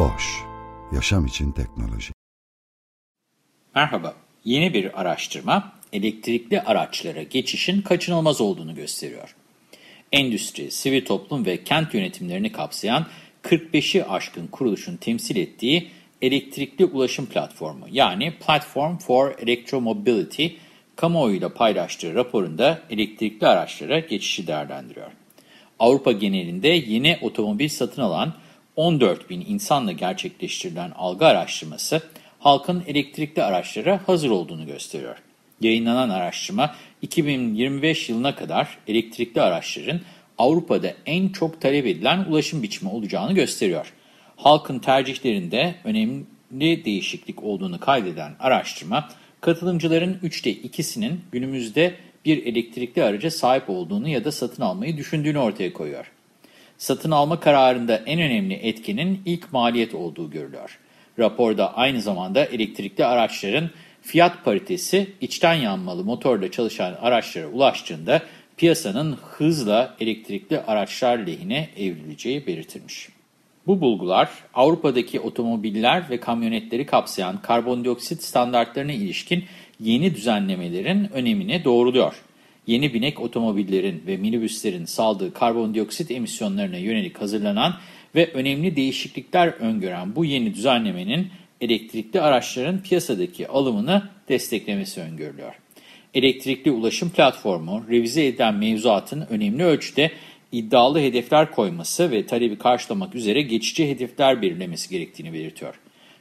Boş, yaşam için teknoloji. Merhaba, yeni bir araştırma elektrikli araçlara geçişin kaçınılmaz olduğunu gösteriyor. Endüstri, sivil toplum ve kent yönetimlerini kapsayan 45'i aşkın kuruluşun temsil ettiği elektrikli ulaşım platformu yani Platform for Electromobility, kamuoyuyla paylaştığı raporunda elektrikli araçlara geçişi değerlendiriyor. Avrupa genelinde yeni otomobil satın alan 14 bin insanla gerçekleştirilen algı araştırması, halkın elektrikli araçlara hazır olduğunu gösteriyor. Yayınlanan araştırma, 2025 yılına kadar elektrikli araçların Avrupa'da en çok talep edilen ulaşım biçimi olacağını gösteriyor. Halkın tercihlerinde önemli değişiklik olduğunu kaydeden araştırma, katılımcıların üçte ikisinin günümüzde bir elektrikli araca sahip olduğunu ya da satın almayı düşündüğünü ortaya koyuyor. Satın alma kararında en önemli etkinin ilk maliyet olduğu görülüyor. Raporda aynı zamanda elektrikli araçların fiyat paritesi içten yanmalı motorla çalışan araçlara ulaştığında piyasanın hızla elektrikli araçlar lehine evrileceği belirtilmiş. Bu bulgular Avrupa'daki otomobiller ve kamyonetleri kapsayan karbondioksit standartlarına ilişkin yeni düzenlemelerin önemini doğruluyor. Yeni binek otomobillerin ve minibüslerin saldığı karbondioksit emisyonlarına yönelik hazırlanan ve önemli değişiklikler öngören bu yeni düzenlemenin elektrikli araçların piyasadaki alımını desteklemesi öngörülüyor. Elektrikli ulaşım platformu, revize edilen mevzuatın önemli ölçüde iddialı hedefler koyması ve talebi karşılamak üzere geçici hedefler belirlemesi gerektiğini belirtiyor.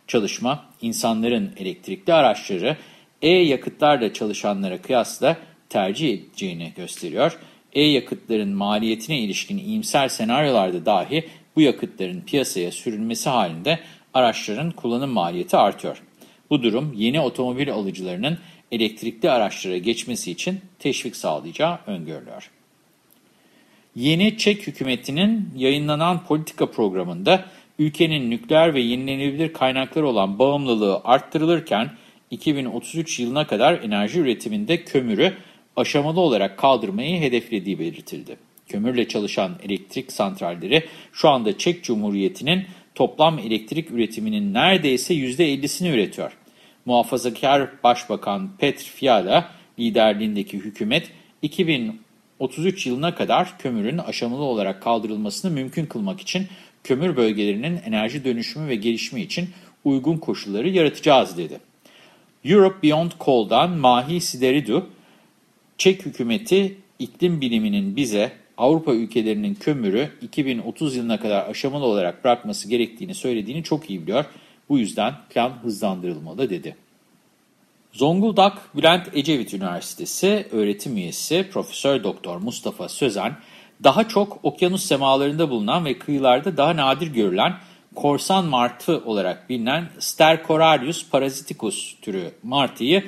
Çalışma, insanların elektrikli araçları e-yakıtlarla çalışanlara kıyasla tercih edeceğini gösteriyor. E-yakıtların maliyetine ilişkin iyimser senaryolarda dahi bu yakıtların piyasaya sürülmesi halinde araçların kullanım maliyeti artıyor. Bu durum yeni otomobil alıcılarının elektrikli araçlara geçmesi için teşvik sağlayacağı öngörülüyor. Yeni Çek hükümetinin yayınlanan politika programında ülkenin nükleer ve yenilenebilir kaynaklar olan bağımlılığı arttırılırken 2033 yılına kadar enerji üretiminde kömürü aşamalı olarak kaldırmayı hedeflediği belirtildi. Kömürle çalışan elektrik santralleri şu anda Çek Cumhuriyeti'nin toplam elektrik üretiminin neredeyse %50'sini üretiyor. Muhafazakar Başbakan Petr Fiala liderliğindeki hükümet 2033 yılına kadar kömürün aşamalı olarak kaldırılmasını mümkün kılmak için kömür bölgelerinin enerji dönüşümü ve gelişimi için uygun koşulları yaratacağız dedi. Europe Beyond Coal'dan Mahi Sideridu, Çek hükümeti iklim biliminin bize Avrupa ülkelerinin kömürü 2030 yılına kadar aşamalı olarak bırakması gerektiğini söylediğini çok iyi biliyor. Bu yüzden plan hızlandırılmalı dedi. Zonguldak Bülent Ecevit Üniversitesi öğretim üyesi Profesör Doktor Mustafa Sözen, daha çok okyanus semalarında bulunan ve kıyılarda daha nadir görülen korsan martı olarak bilinen Stercorarius parasiticus türü martıyı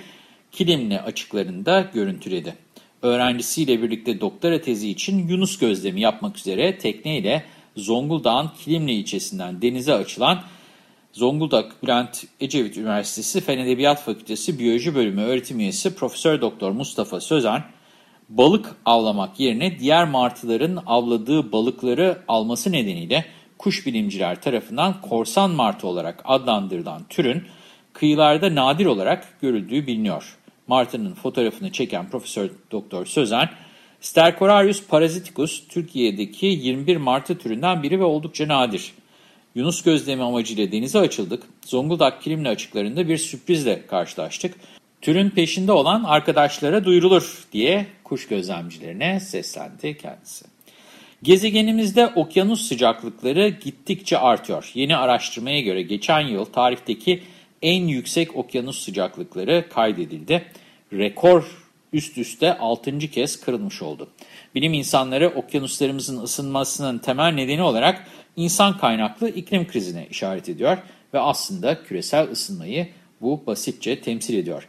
Kilimli açıklarında görüntüledi. Öğrencisiyle birlikte doktora tezi için Yunus gözlemi yapmak üzere tekneyle Zonguldak'ın Kilimli ilçesinden denize açılan Zonguldak Bülent Ecevit Üniversitesi Fen Edebiyat Fakültesi Biyoloji Bölümü öğretim üyesi Profesör Doktor Mustafa Sözen, balık avlamak yerine diğer martıların avladığı balıkları alması nedeniyle kuş bilimciler tarafından korsan martı olarak adlandırılan türün kıyılarda nadir olarak görüldüğü biliniyor. Martının fotoğrafını çeken Profesör Doktor Sözen, Stercorarius parasiticus Türkiye'deki 21 martı türünden biri ve oldukça nadir. Yunus gözlemi amacıyla denize açıldık. Zonguldak Kilimli açıklarında bir sürprizle karşılaştık. Türün peşinde olan arkadaşlara duyurulur diye kuş gözlemcilerine seslendi kendisi. Gezegenimizde okyanus sıcaklıkları gittikçe artıyor. Yeni araştırmaya göre geçen yıl tarihteki en yüksek okyanus sıcaklıkları kaydedildi. Rekor üst üste 6. kez kırılmış oldu. Bilim insanları okyanuslarımızın ısınmasının temel nedeni olarak insan kaynaklı iklim krizine işaret ediyor ve aslında küresel ısınmayı bu basitçe temsil ediyor.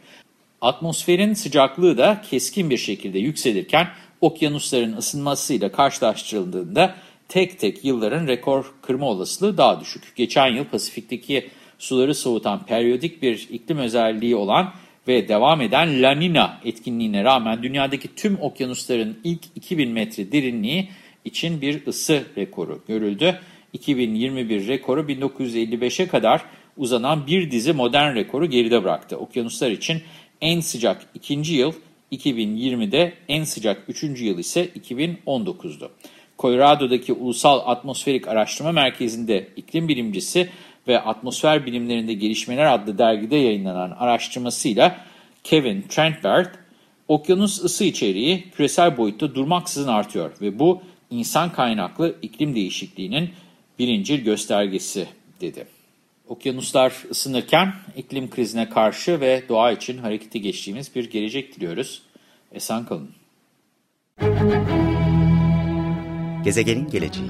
Atmosferin sıcaklığı da keskin bir şekilde yükselirken okyanusların ısınmasıyla karşılaştırıldığında tek tek yılların rekor kırma olasılığı daha düşük. Geçen yıl Pasifik'teki suları soğutan periyodik bir iklim özelliği olan ve devam eden La Nina etkinliğine rağmen dünyadaki tüm okyanusların ilk 2000 metre derinliği için bir ısı rekoru görüldü. 2021 rekoru 1955'e kadar uzanan bir dizi modern rekoru geride bıraktı. Okyanuslar için en sıcak ikinci yıl 2020'de, en sıcak üçüncü yıl ise 2019'du. Colorado'daki Ulusal Atmosferik Araştırma Merkezi'nde iklim bilimcisi ve Atmosfer Bilimlerinde Gelişmeler adlı dergide yayınlanan araştırmasıyla Kevin Trentberg, okyanus ısı içeriği küresel boyutta durmaksızın artıyor ve bu insan kaynaklı iklim değişikliğinin birincil göstergesi dedi. Okyanuslar ısınırken iklim krizine karşı ve doğa için harekete geçtiğimiz bir gelecek diliyoruz. Esen kalın. Gezegenin geleceği